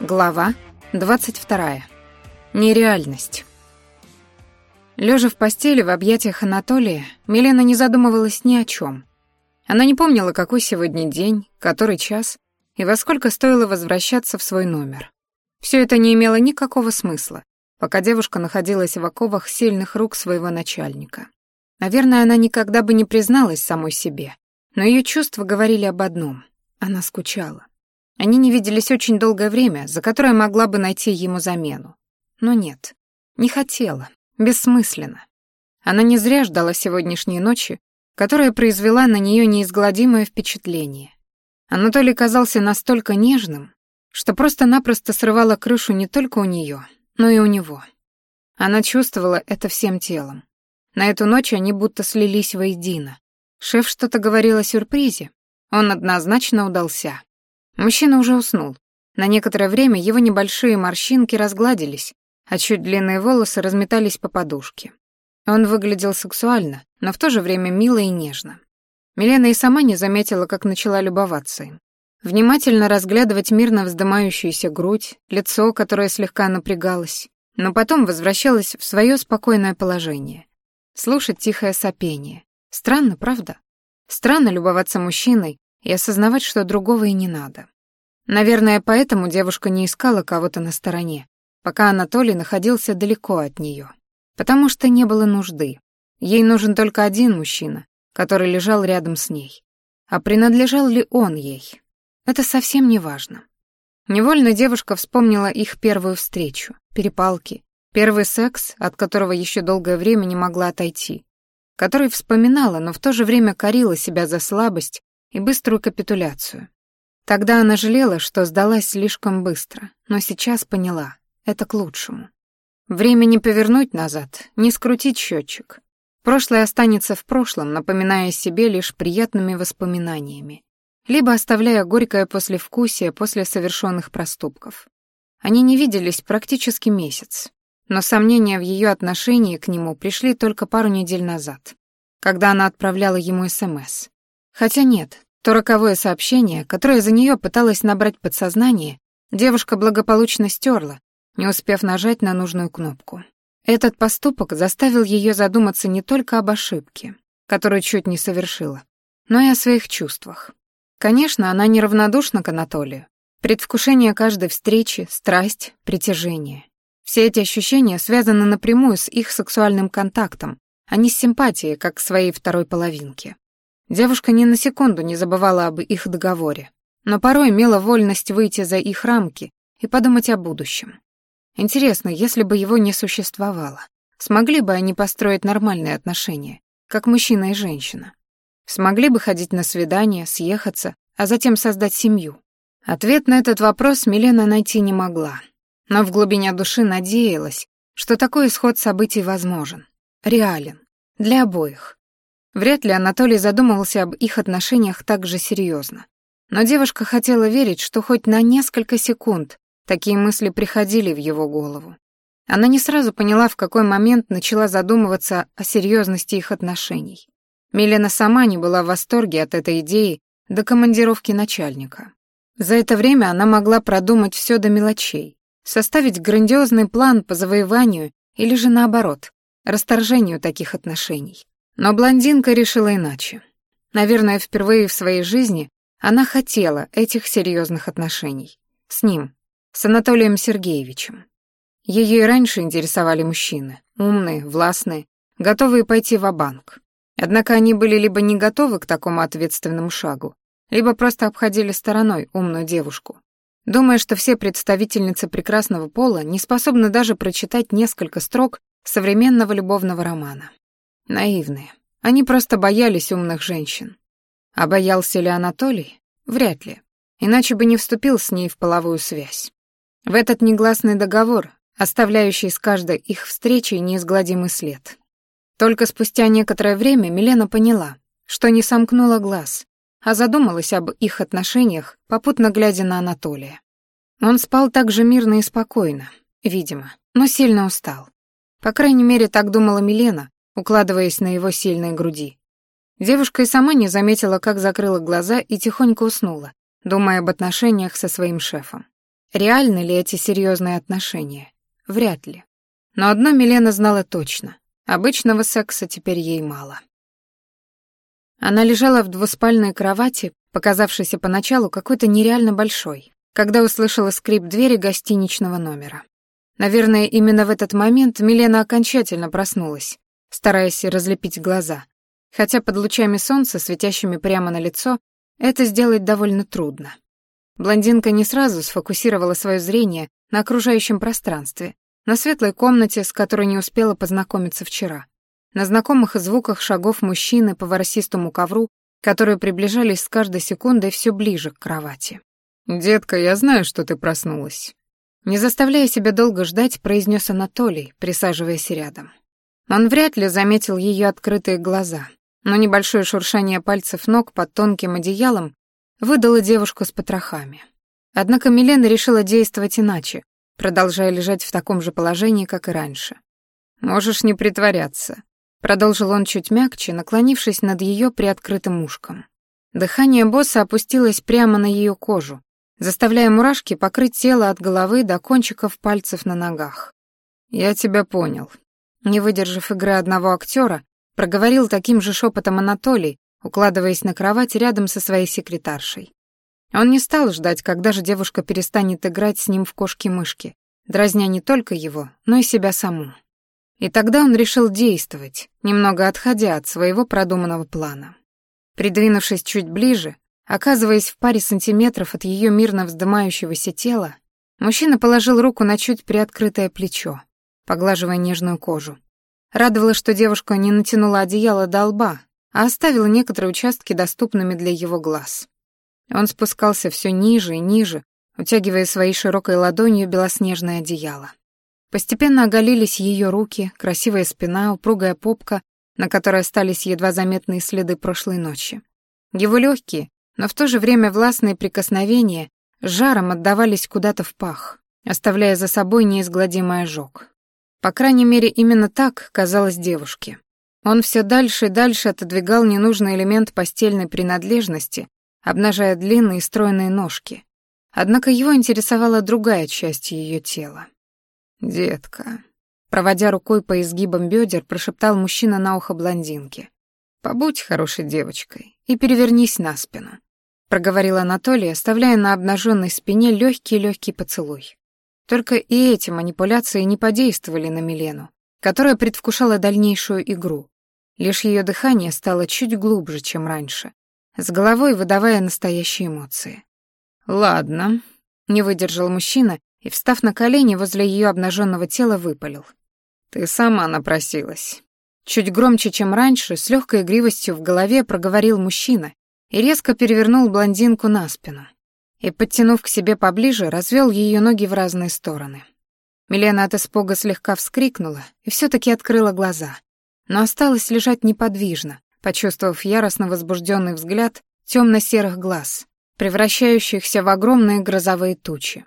Глава 22. Нереальность. Лежа в постели в объятиях Анатолия, Милена не задумывалась ни о чем. Она не помнила, какой сегодня день, который час и во сколько стоило возвращаться в свой номер. Все это не имело никакого смысла, пока девушка находилась в оковах сильных рук своего начальника. Наверное, она никогда бы не призналась самой себе, но ее чувства говорили об одном — она скучала. Они не виделись очень долгое время, за которое могла бы найти ему замену. Но нет, не хотела, бессмысленно. Она не зря ждала сегодняшней ночи, которая произвела на нее неизгладимое впечатление. Анатолий казался настолько нежным, что просто-напросто срывала крышу не только у нее, но и у него. Она чувствовала это всем телом. На эту ночь они будто слились воедино. Шеф что-то говорил о сюрпризе. Он однозначно удался. Мужчина уже уснул. На некоторое время его небольшие морщинки разгладились, а чуть длинные волосы разметались по подушке. Он выглядел сексуально, но в то же время мило и нежно. Милена и сама не заметила, как начала любоваться им. Внимательно разглядывать мирно вздымающуюся грудь, лицо, которое слегка напрягалось, но потом возвращалось в свое спокойное положение. Слушать тихое сопение. Странно, правда? Странно любоваться мужчиной, и осознавать, что другого и не надо. Наверное, поэтому девушка не искала кого-то на стороне, пока Анатолий находился далеко от нее. Потому что не было нужды. Ей нужен только один мужчина, который лежал рядом с ней. А принадлежал ли он ей? Это совсем не важно. Невольно девушка вспомнила их первую встречу, перепалки, первый секс, от которого еще долгое время не могла отойти, который вспоминала, но в то же время корила себя за слабость и быструю капитуляцию. Тогда она жалела, что сдалась слишком быстро, но сейчас поняла — это к лучшему. Время не повернуть назад, не скрутить счетчик. Прошлое останется в прошлом, напоминая себе лишь приятными воспоминаниями, либо оставляя горькое послевкусие после совершенных проступков. Они не виделись практически месяц, но сомнения в ее отношении к нему пришли только пару недель назад, когда она отправляла ему СМС. Хотя нет, то роковое сообщение, которое за нее пыталась набрать подсознание, девушка благополучно стерла, не успев нажать на нужную кнопку. Этот поступок заставил ее задуматься не только об ошибке, которую чуть не совершила, но и о своих чувствах. Конечно, она неравнодушна к Анатолию. Предвкушение каждой встречи, страсть, притяжение. Все эти ощущения связаны напрямую с их сексуальным контактом, а не с симпатией, как к своей второй половинке. Девушка ни на секунду не забывала об их договоре, но порой имела вольность выйти за их рамки и подумать о будущем. Интересно, если бы его не существовало, смогли бы они построить нормальные отношения, как мужчина и женщина? Смогли бы ходить на свидания, съехаться, а затем создать семью? Ответ на этот вопрос Милена найти не могла, но в глубине души надеялась, что такой исход событий возможен, реален, для обоих. Вряд ли Анатолий задумывался об их отношениях так же серьезно. Но девушка хотела верить, что хоть на несколько секунд такие мысли приходили в его голову. Она не сразу поняла, в какой момент начала задумываться о серьезности их отношений. Милена сама не была в восторге от этой идеи до командировки начальника. За это время она могла продумать все до мелочей, составить грандиозный план по завоеванию или же наоборот, расторжению таких отношений. Но блондинка решила иначе. Наверное, впервые в своей жизни она хотела этих серьезных отношений. С ним, с Анатолием Сергеевичем. Ее и раньше интересовали мужчины, умные, властные, готовые пойти в банк Однако они были либо не готовы к такому ответственному шагу, либо просто обходили стороной умную девушку, думая, что все представительницы прекрасного пола не способны даже прочитать несколько строк современного любовного романа. Наивные. Они просто боялись умных женщин. А боялся ли Анатолий? Вряд ли. Иначе бы не вступил с ней в половую связь. В этот негласный договор, оставляющий с каждой их встречи неизгладимый след. Только спустя некоторое время Милена поняла, что не сомкнула глаз, а задумалась об их отношениях, попутно глядя на Анатолия. Он спал так же мирно и спокойно, видимо, но сильно устал. По крайней мере, так думала Милена, укладываясь на его сильной груди. Девушка и сама не заметила, как закрыла глаза и тихонько уснула, думая об отношениях со своим шефом. Реальны ли эти серьезные отношения? Вряд ли. Но одно Милена знала точно. Обычного секса теперь ей мало. Она лежала в двуспальной кровати, показавшейся поначалу какой-то нереально большой, когда услышала скрип двери гостиничного номера. Наверное, именно в этот момент Милена окончательно проснулась, стараясь разлепить глаза. Хотя под лучами солнца, светящими прямо на лицо, это сделать довольно трудно. Блондинка не сразу сфокусировала свое зрение на окружающем пространстве, на светлой комнате, с которой не успела познакомиться вчера, на знакомых звуках шагов мужчины по ворсистому ковру, которые приближались с каждой секундой все ближе к кровати. «Детка, я знаю, что ты проснулась». Не заставляя себя долго ждать, произнес Анатолий, присаживаясь рядом. Он вряд ли заметил ее открытые глаза, но небольшое шуршание пальцев ног под тонким одеялом выдало девушку с потрохами. Однако Милена решила действовать иначе, продолжая лежать в таком же положении, как и раньше. «Можешь не притворяться», — продолжил он чуть мягче, наклонившись над ее приоткрытым ушком. Дыхание босса опустилось прямо на ее кожу, заставляя мурашки покрыть тело от головы до кончиков пальцев на ногах. «Я тебя понял». Не выдержав игры одного актера, проговорил таким же шепотом Анатолий, укладываясь на кровать рядом со своей секретаршей. Он не стал ждать, когда же девушка перестанет играть с ним в кошки-мышки, дразня не только его, но и себя саму. И тогда он решил действовать, немного отходя от своего продуманного плана. Придвинувшись чуть ближе, оказываясь в паре сантиметров от ее мирно вздымающегося тела, мужчина положил руку на чуть приоткрытое плечо, поглаживая нежную кожу. Радовало, что девушка не натянула одеяло до лба, а оставила некоторые участки доступными для его глаз. Он спускался все ниже и ниже, утягивая своей широкой ладонью белоснежное одеяло. Постепенно оголились ее руки, красивая спина, упругая попка, на которой остались едва заметные следы прошлой ночи. Его легкие, но в то же время властные прикосновения жаром отдавались куда-то в пах, оставляя за собой неизгладимый ожог. По крайней мере, именно так казалось девушке. Он все дальше и дальше отодвигал ненужный элемент постельной принадлежности, обнажая длинные стройные ножки. Однако его интересовала другая часть ее тела. «Детка», проводя рукой по изгибам бедер, прошептал мужчина на ухо блондинки. «Побудь хорошей девочкой и перевернись на спину», проговорил Анатолий, оставляя на обнаженной спине легкий-легкий поцелуй. Только и эти манипуляции не подействовали на Милену, которая предвкушала дальнейшую игру. Лишь ее дыхание стало чуть глубже, чем раньше, с головой выдавая настоящие эмоции. «Ладно», — не выдержал мужчина и, встав на колени возле ее обнаженного тела, выпалил. «Ты сама напросилась». Чуть громче, чем раньше, с легкой игривостью в голове проговорил мужчина и резко перевернул блондинку на спину. И, подтянув к себе поближе, развел ее ноги в разные стороны. Милена от испуга слегка вскрикнула и все таки открыла глаза, но осталась лежать неподвижно, почувствовав яростно возбужденный взгляд темно-серых глаз, превращающихся в огромные грозовые тучи.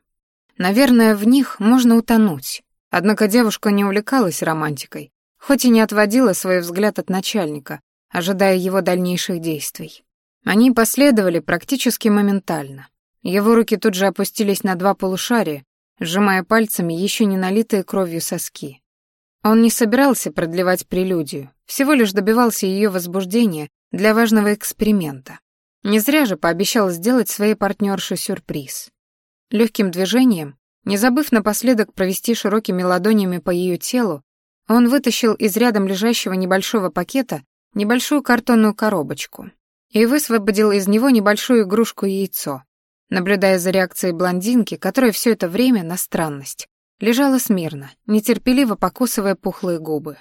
Наверное, в них можно утонуть. Однако девушка не увлекалась романтикой, хоть и не отводила свой взгляд от начальника, ожидая его дальнейших действий. Они последовали практически моментально. Его руки тут же опустились на два полушария, сжимая пальцами еще не налитые кровью соски. Он не собирался продлевать прелюдию, всего лишь добивался ее возбуждения для важного эксперимента. Не зря же пообещал сделать своей партнерше сюрприз. Легким движением, не забыв напоследок провести широкими ладонями по ее телу, он вытащил из рядом лежащего небольшого пакета небольшую картонную коробочку и высвободил из него небольшую игрушку-яйцо, наблюдая за реакцией блондинки, которая все это время, на странность, лежала смирно, нетерпеливо покусывая пухлые губы.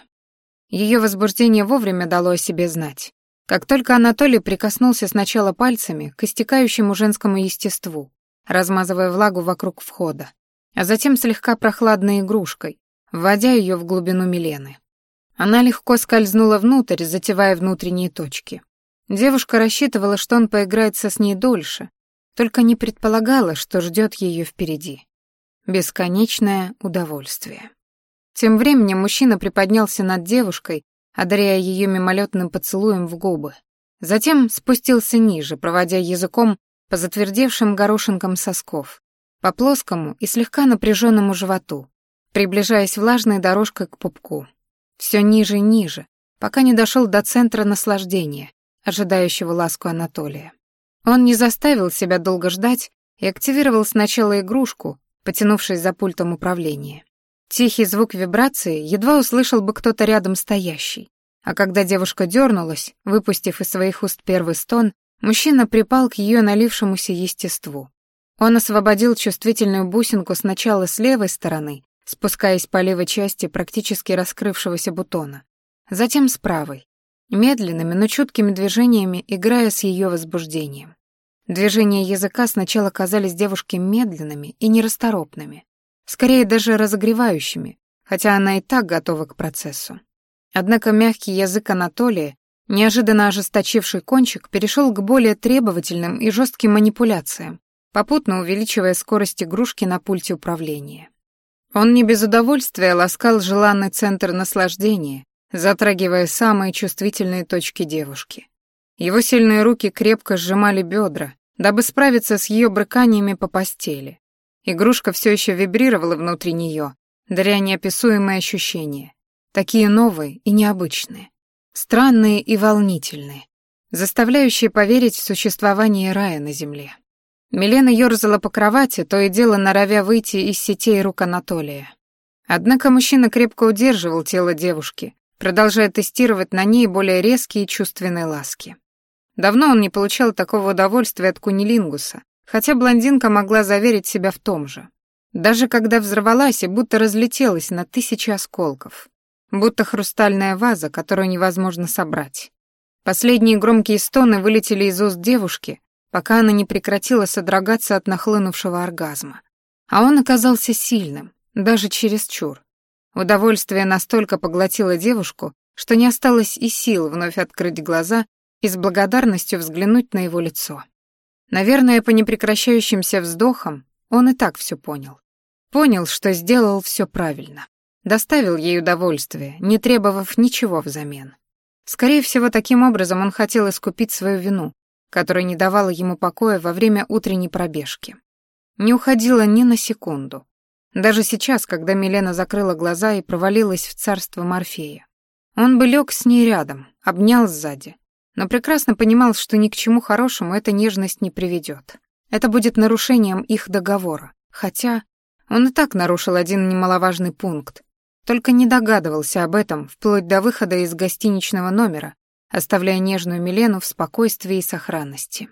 Ее возбуждение вовремя дало о себе знать. Как только Анатолий прикоснулся сначала пальцами к истекающему женскому естеству, размазывая влагу вокруг входа, а затем слегка прохладной игрушкой, вводя ее в глубину Милены. Она легко скользнула внутрь, затевая внутренние точки. Девушка рассчитывала, что он поиграется с ней дольше, только не предполагала, что ждет ее впереди. Бесконечное удовольствие. Тем временем мужчина приподнялся над девушкой, одаряя ее мимолетным поцелуем в губы. Затем спустился ниже, проводя языком по затвердевшим горошинкам сосков, по плоскому и слегка напряженному животу, приближаясь влажной дорожкой к пупку. Все ниже и ниже, пока не дошел до центра наслаждения, ожидающего ласку Анатолия. Он не заставил себя долго ждать и активировал сначала игрушку, потянувшись за пультом управления. Тихий звук вибрации едва услышал бы кто-то рядом стоящий. А когда девушка дернулась, выпустив из своих уст первый стон, мужчина припал к ее налившемуся естеству. Он освободил чувствительную бусинку сначала с левой стороны, спускаясь по левой части практически раскрывшегося бутона, затем с правой, медленными, но чуткими движениями играя с ее возбуждением. Движения языка сначала казались девушке медленными и нерасторопными, скорее даже разогревающими, хотя она и так готова к процессу. Однако мягкий язык Анатолия, неожиданно ожесточивший кончик, перешел к более требовательным и жестким манипуляциям, попутно увеличивая скорость игрушки на пульте управления. Он не без удовольствия ласкал желанный центр наслаждения, затрагивая самые чувствительные точки девушки. Его сильные руки крепко сжимали бедра, дабы справиться с ее брыканиями по постели. Игрушка все еще вибрировала внутри нее, даря неописуемые ощущения. Такие новые и необычные, странные и волнительные, заставляющие поверить в существование рая на земле. Милена ёрзала по кровати, то и дело норовя выйти из сетей рук Анатолия. Однако мужчина крепко удерживал тело девушки, продолжая тестировать на ней более резкие чувственные ласки. Давно он не получал такого удовольствия от кунилингуса, хотя блондинка могла заверить себя в том же. Даже когда взорвалась и будто разлетелась на тысячи осколков будто хрустальная ваза, которую невозможно собрать. Последние громкие стоны вылетели из уст девушки, пока она не прекратила содрогаться от нахлынувшего оргазма. А он оказался сильным, даже чересчур. Удовольствие настолько поглотило девушку, что не осталось и сил вновь открыть глаза и с благодарностью взглянуть на его лицо. Наверное, по непрекращающимся вздохам он и так все понял. Понял, что сделал все правильно. Доставил ей удовольствие, не требовав ничего взамен. Скорее всего, таким образом он хотел искупить свою вину, которая не давала ему покоя во время утренней пробежки. Не уходила ни на секунду. Даже сейчас, когда Милена закрыла глаза и провалилась в царство Морфея. Он бы лег с ней рядом, обнял сзади, но прекрасно понимал, что ни к чему хорошему эта нежность не приведет. Это будет нарушением их договора, хотя он и так нарушил один немаловажный пункт, только не догадывался об этом вплоть до выхода из гостиничного номера, оставляя нежную Милену в спокойствии и сохранности.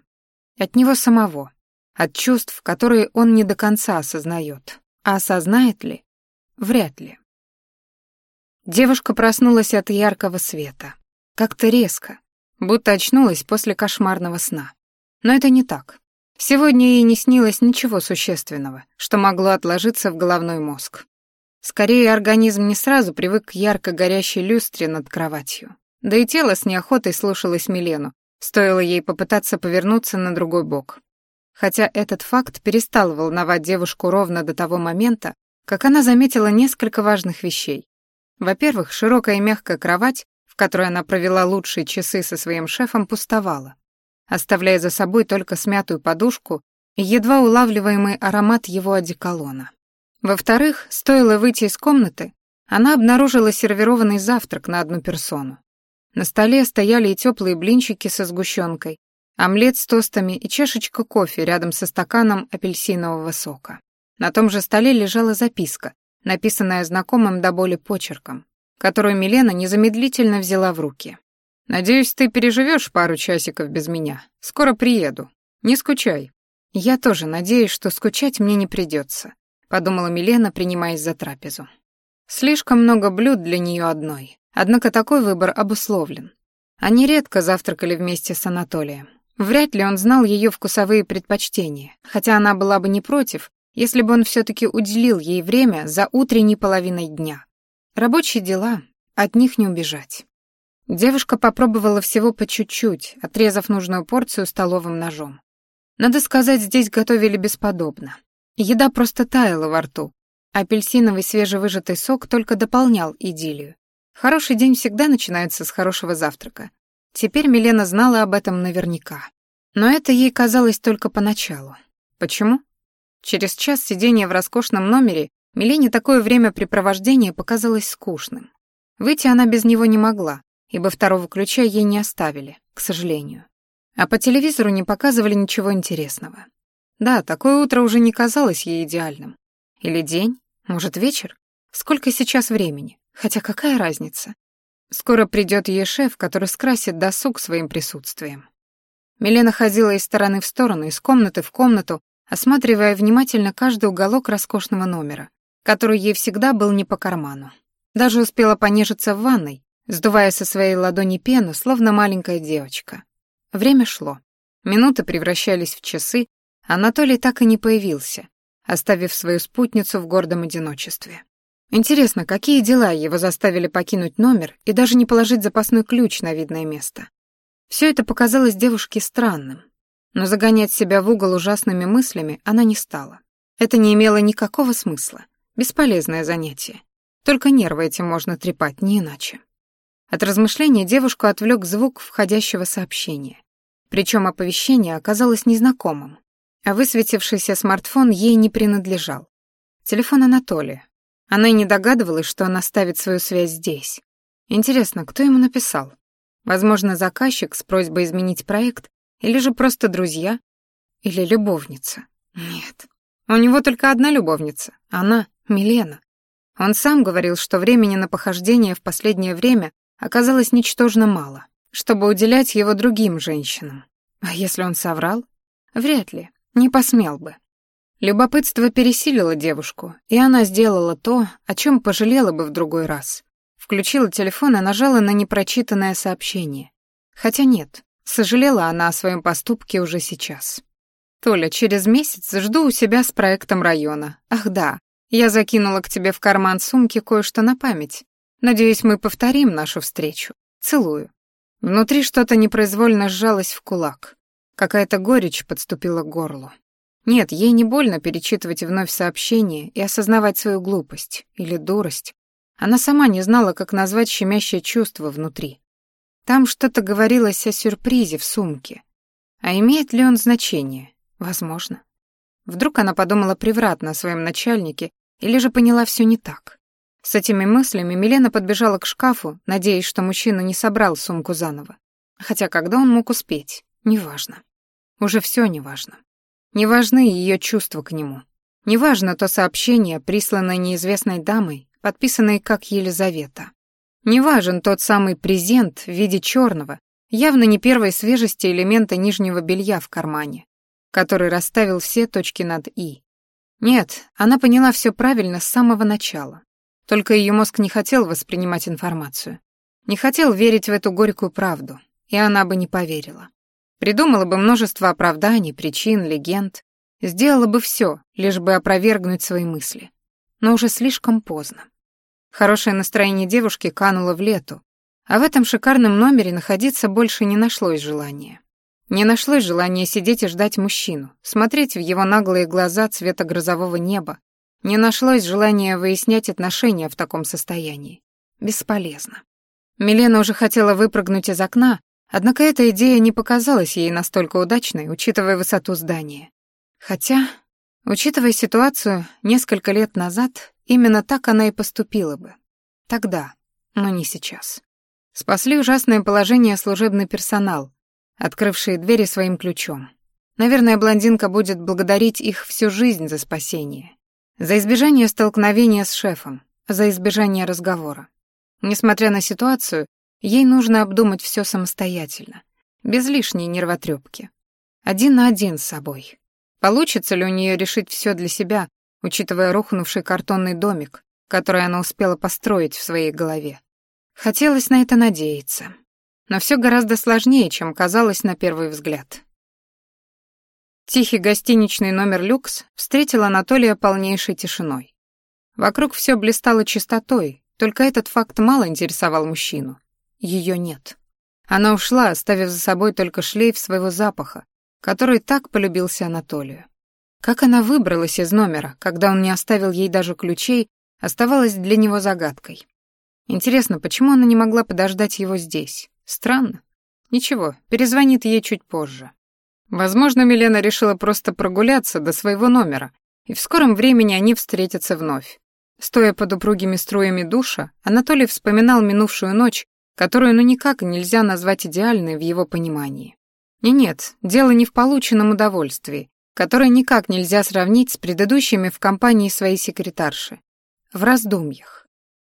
От него самого, от чувств, которые он не до конца осознает. А осознает ли? Вряд ли. Девушка проснулась от яркого света. Как-то резко, будто очнулась после кошмарного сна. Но это не так. Сегодня ей не снилось ничего существенного, что могло отложиться в головной мозг. Скорее, организм не сразу привык к ярко горящей люстре над кроватью. Да и тело с неохотой слушалось Милену, стоило ей попытаться повернуться на другой бок. Хотя этот факт перестал волновать девушку ровно до того момента, как она заметила несколько важных вещей. Во-первых, широкая и мягкая кровать, в которой она провела лучшие часы со своим шефом, пустовала, оставляя за собой только смятую подушку и едва улавливаемый аромат его одеколона. Во-вторых, стоило выйти из комнаты, она обнаружила сервированный завтрак на одну персону. На столе стояли и теплые блинчики со сгущенкой, омлет с тостами и чашечка кофе рядом со стаканом апельсинового сока. На том же столе лежала записка, написанная знакомым до боли почерком, которую Милена незамедлительно взяла в руки. «Надеюсь, ты переживешь пару часиков без меня. Скоро приеду. Не скучай». «Я тоже надеюсь, что скучать мне не придется подумала Милена, принимаясь за трапезу. Слишком много блюд для нее одной. Однако такой выбор обусловлен. Они редко завтракали вместе с Анатолием. Вряд ли он знал ее вкусовые предпочтения, хотя она была бы не против, если бы он все-таки уделил ей время за утренней половиной дня. Рабочие дела, от них не убежать. Девушка попробовала всего по чуть-чуть, отрезав нужную порцию столовым ножом. Надо сказать, здесь готовили бесподобно. Еда просто таяла во рту. Апельсиновый свежевыжатый сок только дополнял идиллию. Хороший день всегда начинается с хорошего завтрака. Теперь Милена знала об этом наверняка. Но это ей казалось только поначалу. Почему? Через час сидения в роскошном номере Милене такое времяпрепровождение показалось скучным. Выйти она без него не могла, ибо второго ключа ей не оставили, к сожалению. А по телевизору не показывали ничего интересного. Да, такое утро уже не казалось ей идеальным. Или день, может, вечер? Сколько сейчас времени? Хотя какая разница? Скоро придет ей шеф, который скрасит досуг своим присутствием. Милена ходила из стороны в сторону, из комнаты в комнату, осматривая внимательно каждый уголок роскошного номера, который ей всегда был не по карману. Даже успела понежиться в ванной, сдувая со своей ладони пену, словно маленькая девочка. Время шло. Минуты превращались в часы, Анатолий так и не появился, оставив свою спутницу в гордом одиночестве. Интересно, какие дела его заставили покинуть номер и даже не положить запасной ключ на видное место? Все это показалось девушке странным, но загонять себя в угол ужасными мыслями она не стала. Это не имело никакого смысла. Бесполезное занятие. Только нервы этим можно трепать, не иначе. От размышления девушку отвлек звук входящего сообщения. Причем оповещение оказалось незнакомым а высветившийся смартфон ей не принадлежал. Телефон Анатолия. Она и не догадывалась, что он оставит свою связь здесь. Интересно, кто ему написал? Возможно, заказчик с просьбой изменить проект, или же просто друзья, или любовница. Нет, у него только одна любовница, она, Милена. Он сам говорил, что времени на похождение в последнее время оказалось ничтожно мало, чтобы уделять его другим женщинам. А если он соврал? Вряд ли. Не посмел бы. Любопытство пересилило девушку, и она сделала то, о чем пожалела бы в другой раз. Включила телефон и нажала на непрочитанное сообщение. Хотя нет, сожалела она о своем поступке уже сейчас. «Толя, через месяц жду у себя с проектом района. Ах да, я закинула к тебе в карман сумки кое-что на память. Надеюсь, мы повторим нашу встречу. Целую». Внутри что-то непроизвольно сжалось в кулак. Какая-то горечь подступила к горлу. Нет, ей не больно перечитывать вновь сообщение и осознавать свою глупость или дурость. Она сама не знала, как назвать щемящее чувство внутри. Там что-то говорилось о сюрпризе в сумке. А имеет ли он значение? Возможно. Вдруг она подумала превратно о своем начальнике или же поняла все не так. С этими мыслями Милена подбежала к шкафу, надеясь, что мужчина не собрал сумку заново. Хотя когда он мог успеть, неважно. Уже все неважно. Не важны ее чувства к нему. Неважно то сообщение, присланное неизвестной дамой, подписанное как Елизавета. Не важен тот самый презент в виде черного, явно не первой свежести элемента нижнего белья в кармане, который расставил все точки над «и». Нет, она поняла все правильно с самого начала. Только ее мозг не хотел воспринимать информацию. Не хотел верить в эту горькую правду, и она бы не поверила. Придумала бы множество оправданий, причин, легенд. Сделала бы все, лишь бы опровергнуть свои мысли. Но уже слишком поздно. Хорошее настроение девушки кануло в лету, а в этом шикарном номере находиться больше не нашлось желания. Не нашлось желания сидеть и ждать мужчину, смотреть в его наглые глаза цвета грозового неба. Не нашлось желания выяснять отношения в таком состоянии. Бесполезно. Милена уже хотела выпрыгнуть из окна, Однако эта идея не показалась ей настолько удачной, учитывая высоту здания. Хотя, учитывая ситуацию несколько лет назад, именно так она и поступила бы. Тогда, но не сейчас. Спасли ужасное положение служебный персонал, открывший двери своим ключом. Наверное, блондинка будет благодарить их всю жизнь за спасение. За избежание столкновения с шефом, за избежание разговора. Несмотря на ситуацию, Ей нужно обдумать все самостоятельно, без лишней нервотрепки. Один на один с собой. Получится ли у нее решить все для себя, учитывая рухнувший картонный домик, который она успела построить в своей голове? Хотелось на это надеяться. Но все гораздо сложнее, чем казалось на первый взгляд. Тихий гостиничный номер «Люкс» встретил Анатолия полнейшей тишиной. Вокруг все блистало чистотой, только этот факт мало интересовал мужчину. Ее нет. Она ушла, оставив за собой только шлейф своего запаха, который так полюбился Анатолию. Как она выбралась из номера, когда он не оставил ей даже ключей, оставалось для него загадкой. Интересно, почему она не могла подождать его здесь? Странно. Ничего, перезвонит ей чуть позже. Возможно, Милена решила просто прогуляться до своего номера, и в скором времени они встретятся вновь. Стоя под упругими струями душа, Анатолий вспоминал минувшую ночь, которую ну никак нельзя назвать идеальной в его понимании. И нет, дело не в полученном удовольствии, которое никак нельзя сравнить с предыдущими в компании своей секретарши. В раздумьях.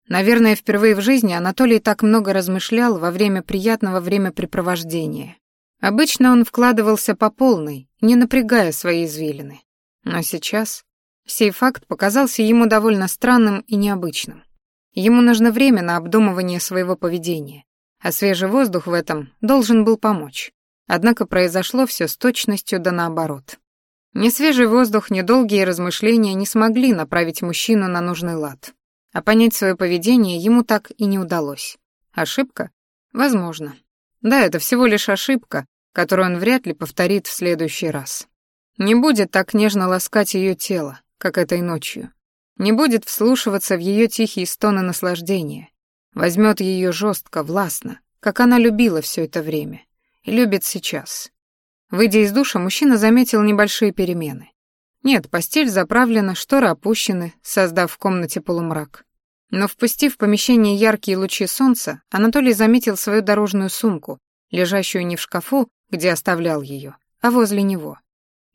Наверное, впервые в жизни Анатолий так много размышлял во время приятного времяпрепровождения. Обычно он вкладывался по полной, не напрягая свои извилины. Но сейчас сей факт показался ему довольно странным и необычным. Ему нужно время на обдумывание своего поведения, а свежий воздух в этом должен был помочь. Однако произошло все с точностью да наоборот. Ни свежий воздух, ни долгие размышления не смогли направить мужчину на нужный лад. А понять свое поведение ему так и не удалось. Ошибка? Возможно. Да, это всего лишь ошибка, которую он вряд ли повторит в следующий раз. Не будет так нежно ласкать ее тело, как этой ночью. Не будет вслушиваться в ее тихие стоны наслаждения. Возьмет ее жестко, властно, как она любила все это время. И любит сейчас. Выйдя из душа, мужчина заметил небольшие перемены. Нет, постель заправлена, шторы опущены, создав в комнате полумрак. Но впустив в помещение яркие лучи солнца, Анатолий заметил свою дорожную сумку, лежащую не в шкафу, где оставлял ее, а возле него.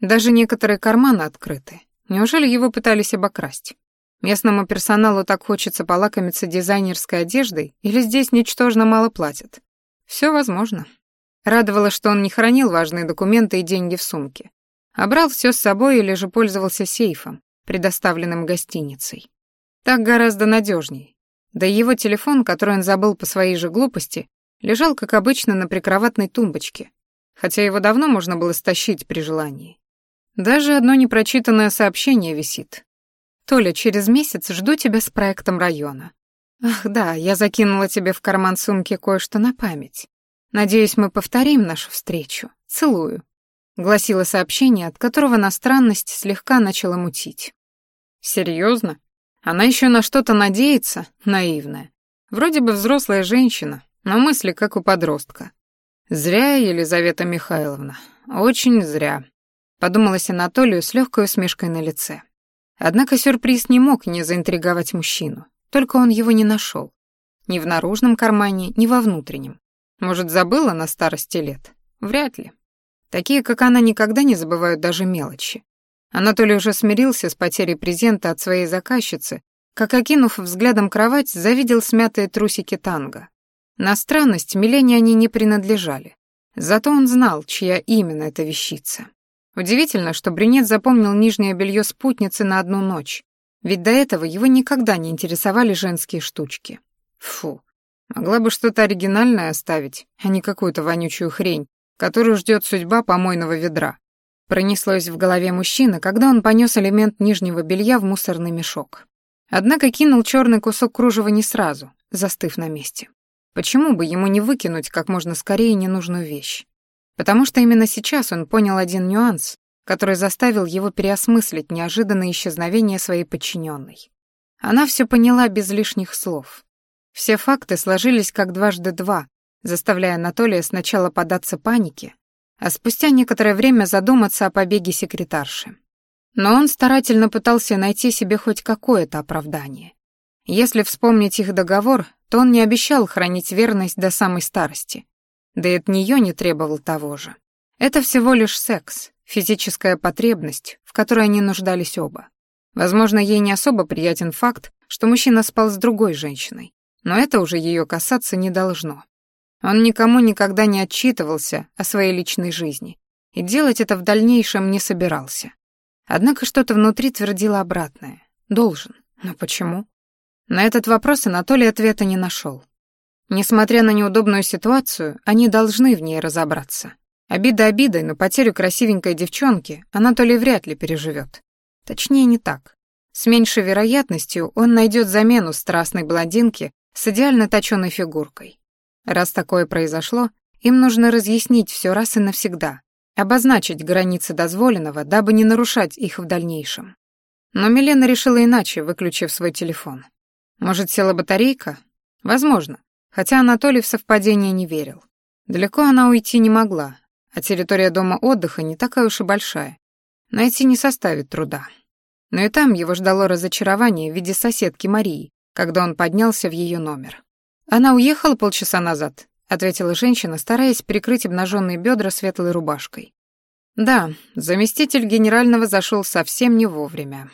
Даже некоторые карманы открыты. Неужели его пытались обокрасть? Местному персоналу так хочется полакомиться дизайнерской одеждой или здесь ничтожно мало платят? Все возможно. Радовало, что он не хранил важные документы и деньги в сумке. А брал все с собой или же пользовался сейфом, предоставленным гостиницей. Так гораздо надежней. Да и его телефон, который он забыл по своей же глупости, лежал, как обычно, на прикроватной тумбочке, хотя его давно можно было стащить при желании. Даже одно непрочитанное сообщение висит. «Толя, через месяц жду тебя с проектом района. Ах да, я закинула тебе в карман сумки кое-что на память. Надеюсь, мы повторим нашу встречу. Целую», — гласило сообщение, от которого на странность слегка начала мутить. «Серьезно? Она еще на что-то надеется, наивная. Вроде бы взрослая женщина, но мысли как у подростка. Зря, Елизавета Михайловна, очень зря», — подумалось Анатолию с легкой усмешкой на лице. Однако сюрприз не мог не заинтриговать мужчину, только он его не нашел. Ни в наружном кармане, ни во внутреннем. Может, забыла на старости лет? Вряд ли. Такие, как она, никогда не забывают даже мелочи. Анатолий уже смирился с потерей презента от своей заказчицы, как, окинув взглядом кровать, завидел смятые трусики танго. На странность Милене они не принадлежали. Зато он знал, чья именно эта вещица. Удивительно, что брюнет запомнил нижнее белье спутницы на одну ночь, ведь до этого его никогда не интересовали женские штучки. Фу, Могла бы что-то оригинальное оставить, а не какую-то вонючую хрень, которую ждет судьба помойного ведра. Пронеслось в голове мужчины, когда он понес элемент нижнего белья в мусорный мешок. Однако кинул черный кусок кружева не сразу, застыв на месте. Почему бы ему не выкинуть как можно скорее ненужную вещь? Потому что именно сейчас он понял один нюанс, который заставил его переосмыслить неожиданное исчезновение своей подчиненной. Она все поняла без лишних слов. Все факты сложились как дважды два, заставляя Анатолия сначала податься панике, а спустя некоторое время задуматься о побеге секретарши. Но он старательно пытался найти себе хоть какое-то оправдание. Если вспомнить их договор, то он не обещал хранить верность до самой старости. Да и от нее не требовал того же. Это всего лишь секс, физическая потребность, в которой они нуждались оба. Возможно, ей не особо приятен факт, что мужчина спал с другой женщиной но это уже ее касаться не должно. Он никому никогда не отчитывался о своей личной жизни и делать это в дальнейшем не собирался. Однако что-то внутри твердило обратное. Должен. Но почему? На этот вопрос Анатолий ответа не нашел. Несмотря на неудобную ситуацию, они должны в ней разобраться. Обида обидой, но потерю красивенькой девчонки Анатолий вряд ли переживет. Точнее, не так. С меньшей вероятностью он найдет замену страстной блондинке с идеально точенной фигуркой. Раз такое произошло, им нужно разъяснить все раз и навсегда, обозначить границы дозволенного, дабы не нарушать их в дальнейшем. Но Милена решила иначе, выключив свой телефон. Может, села батарейка? Возможно, хотя Анатолий в совпадение не верил. Далеко она уйти не могла, а территория дома отдыха не такая уж и большая. Найти не составит труда. Но и там его ждало разочарование в виде соседки Марии, когда он поднялся в ее номер. «Она уехала полчаса назад», — ответила женщина, стараясь прикрыть обнаженные бедра светлой рубашкой. «Да, заместитель генерального зашел совсем не вовремя».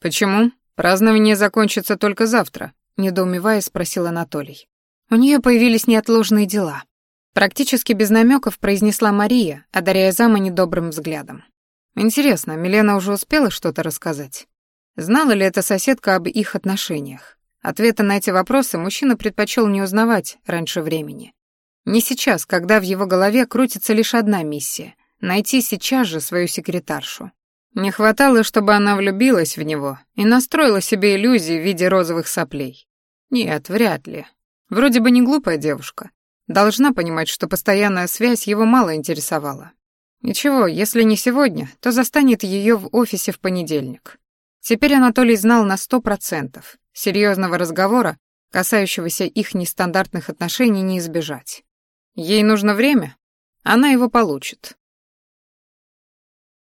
«Почему? Празднование закончится только завтра», — недоумевая спросил Анатолий. У нее появились неотложные дела. Практически без намеков произнесла Мария, одаряя зама недобрым взглядом. Интересно, Милена уже успела что-то рассказать? Знала ли эта соседка об их отношениях? Ответы на эти вопросы мужчина предпочел не узнавать раньше времени. Не сейчас, когда в его голове крутится лишь одна миссия — найти сейчас же свою секретаршу. Не хватало, чтобы она влюбилась в него и настроила себе иллюзии в виде розовых соплей. Нет, вряд ли. Вроде бы не глупая девушка. Должна понимать, что постоянная связь его мало интересовала. Ничего, если не сегодня, то застанет ее в офисе в понедельник. Теперь Анатолий знал на сто процентов. Серьезного разговора, касающегося их нестандартных отношений, не избежать. Ей нужно время, она его получит.